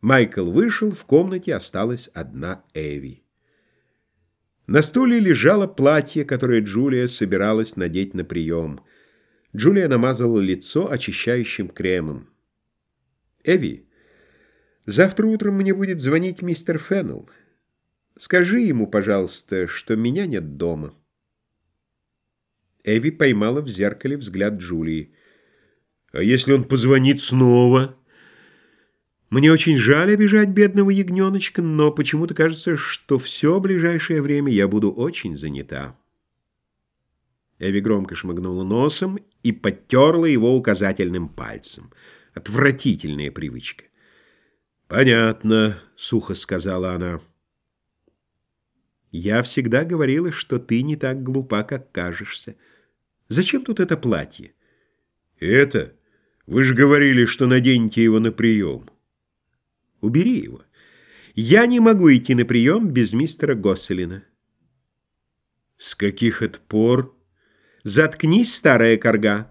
Майкл вышел, в комнате осталась одна Эви. На стуле лежало платье, которое Джулия собиралась надеть на прием. Джулия намазала лицо очищающим кремом. «Эви, завтра утром мне будет звонить мистер Феннелл. Скажи ему, пожалуйста, что меня нет дома». Эви поймала в зеркале взгляд Джулии. «А если он позвонит снова?» Мне очень жаль обижать бедного ягненочка, но почему-то кажется, что все ближайшее время я буду очень занята. Эви громко шмыгнула носом и подтерла его указательным пальцем. Отвратительная привычка. «Понятно», — сухо сказала она. «Я всегда говорила, что ты не так глупа, как кажешься. Зачем тут это платье?» «Это? Вы же говорили, что наденете его на прием». Убери его. Я не могу идти на прием без мистера Госселина. С каких это пор? Заткнись, старая корга.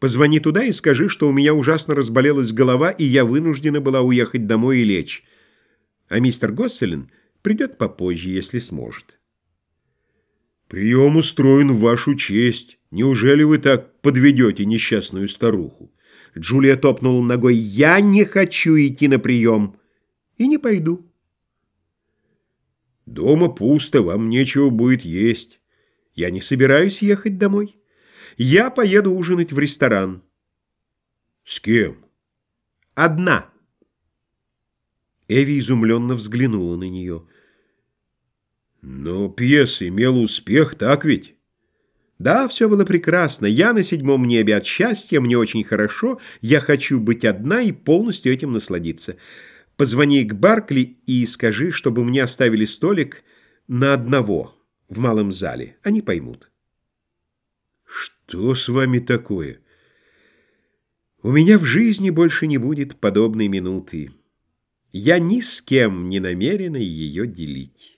Позвони туда и скажи, что у меня ужасно разболелась голова, и я вынуждена была уехать домой и лечь. А мистер Госселин придет попозже, если сможет. Прием устроен в вашу честь. Неужели вы так подведете несчастную старуху? Джулия топнула ногой. «Я не хочу идти на прием. И не пойду». «Дома пусто, вам нечего будет есть. Я не собираюсь ехать домой. Я поеду ужинать в ресторан». «С кем?» «Одна». Эви изумленно взглянула на нее. «Но пьеса имела успех, так ведь?» Да, все было прекрасно. Я на седьмом небе от счастья, мне очень хорошо. Я хочу быть одна и полностью этим насладиться. Позвони к Баркли и скажи, чтобы мне оставили столик на одного в малом зале. Они поймут. Что с вами такое? У меня в жизни больше не будет подобной минуты. Я ни с кем не намерена ее делить.